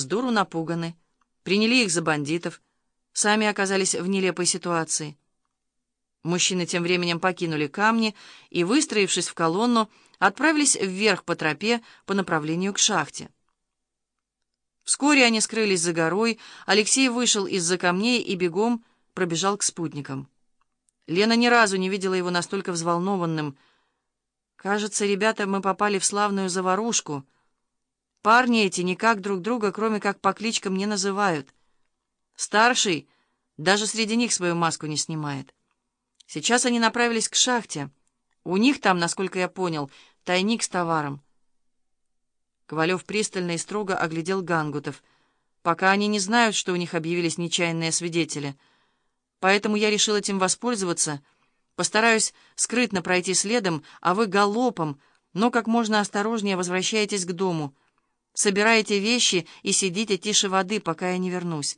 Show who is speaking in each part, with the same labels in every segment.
Speaker 1: с дуру напуганы, приняли их за бандитов, сами оказались в нелепой ситуации. Мужчины тем временем покинули камни и, выстроившись в колонну, отправились вверх по тропе по направлению к шахте. Вскоре они скрылись за горой, Алексей вышел из-за камней и бегом пробежал к спутникам. Лена ни разу не видела его настолько взволнованным. «Кажется, ребята, мы попали в славную заварушку. Парни эти никак друг друга, кроме как по кличкам, не называют. Старший даже среди них свою маску не снимает». Сейчас они направились к шахте. У них там, насколько я понял, тайник с товаром. Ковалев пристально и строго оглядел Гангутов. Пока они не знают, что у них объявились нечаянные свидетели. Поэтому я решил этим воспользоваться. Постараюсь скрытно пройти следом, а вы галопом, но как можно осторожнее возвращаетесь к дому. Собираете вещи и сидите тише воды, пока я не вернусь.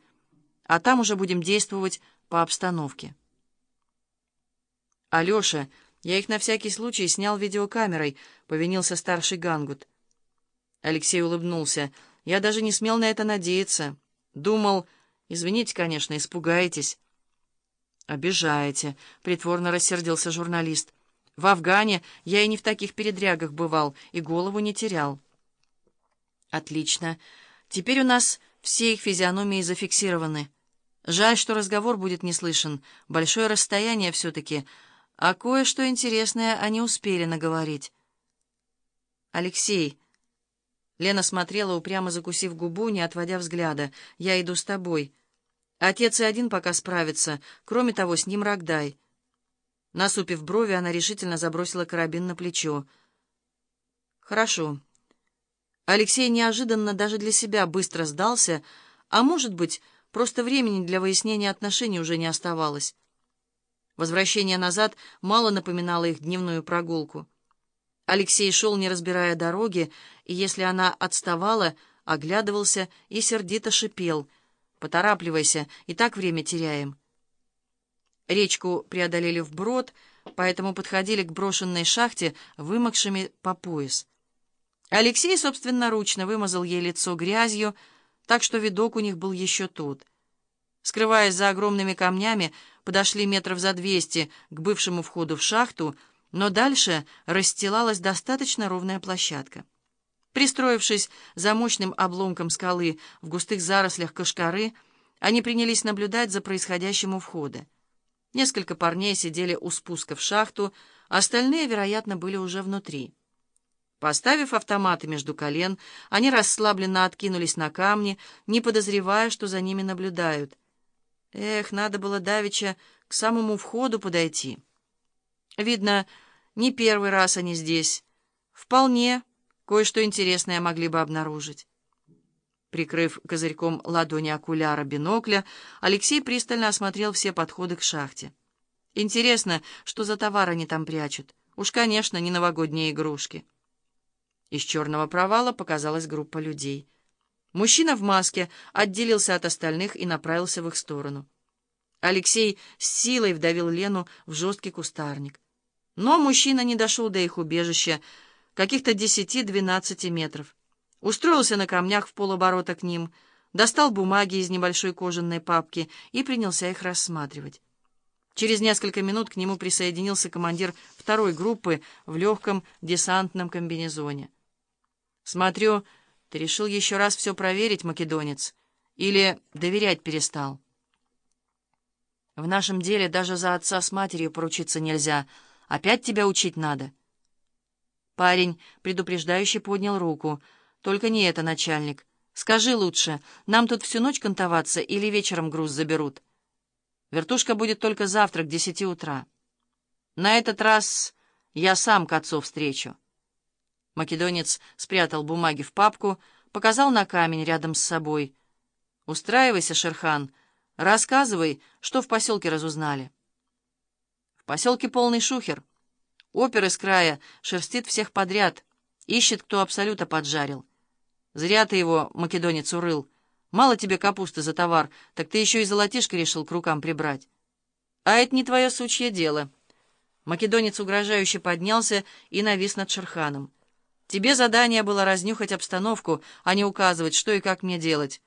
Speaker 1: А там уже будем действовать по обстановке. «Алеша, я их на всякий случай снял видеокамерой», — повинился старший Гангут. Алексей улыбнулся. «Я даже не смел на это надеяться. Думал, извините, конечно, испугаетесь». «Обижаете», — притворно рассердился журналист. «В Афгане я и не в таких передрягах бывал, и голову не терял». «Отлично. Теперь у нас все их физиономии зафиксированы. Жаль, что разговор будет не слышен. Большое расстояние все-таки». А кое-что интересное они успели наговорить. «Алексей...» Лена смотрела, упрямо закусив губу, не отводя взгляда. «Я иду с тобой. Отец и один пока справится. Кроме того, с ним Рогдай». Насупив брови, она решительно забросила карабин на плечо. «Хорошо». Алексей неожиданно даже для себя быстро сдался, а, может быть, просто времени для выяснения отношений уже не оставалось. Возвращение назад мало напоминало их дневную прогулку. Алексей шел, не разбирая дороги, и если она отставала, оглядывался и сердито шипел. «Поторапливайся, и так время теряем». Речку преодолели вброд, поэтому подходили к брошенной шахте, вымокшими по пояс. Алексей собственноручно вымазал ей лицо грязью, так что видок у них был еще тот — Скрываясь за огромными камнями, подошли метров за двести к бывшему входу в шахту, но дальше расстилалась достаточно ровная площадка. Пристроившись за мощным обломком скалы в густых зарослях кашкары, они принялись наблюдать за происходящим у входа. Несколько парней сидели у спуска в шахту, остальные, вероятно, были уже внутри. Поставив автоматы между колен, они расслабленно откинулись на камни, не подозревая, что за ними наблюдают — Эх, надо было давеча к самому входу подойти. Видно, не первый раз они здесь. Вполне кое-что интересное могли бы обнаружить. Прикрыв козырьком ладони окуляра бинокля, Алексей пристально осмотрел все подходы к шахте. Интересно, что за товар они там прячут? Уж, конечно, не новогодние игрушки. Из черного провала показалась группа людей — Мужчина в маске отделился от остальных и направился в их сторону. Алексей с силой вдавил Лену в жесткий кустарник. Но мужчина не дошел до их убежища, каких-то десяти-двенадцати метров. Устроился на камнях в полоборота к ним, достал бумаги из небольшой кожаной папки и принялся их рассматривать. Через несколько минут к нему присоединился командир второй группы в легком десантном комбинезоне. «Смотрю, ты решил еще раз все проверить, македонец? Или доверять перестал? В нашем деле даже за отца с матерью поручиться нельзя. Опять тебя учить надо. Парень, предупреждающий, поднял руку. Только не это, начальник. Скажи лучше, нам тут всю ночь кантоваться или вечером груз заберут? Вертушка будет только завтра к десяти утра. На этот раз я сам к отцу встречу. Македонец спрятал бумаги в папку, показал на камень рядом с собой. «Устраивайся, Шерхан. Рассказывай, что в поселке разузнали». «В поселке полный шухер. Опер из края шерстит всех подряд, ищет, кто абсолюта поджарил. Зря ты его, македонец, урыл. Мало тебе капусты за товар, так ты еще и золотишко решил к рукам прибрать. А это не твое сучье дело». Македонец угрожающе поднялся и навис над Шерханом. Тебе задание было разнюхать обстановку, а не указывать, что и как мне делать.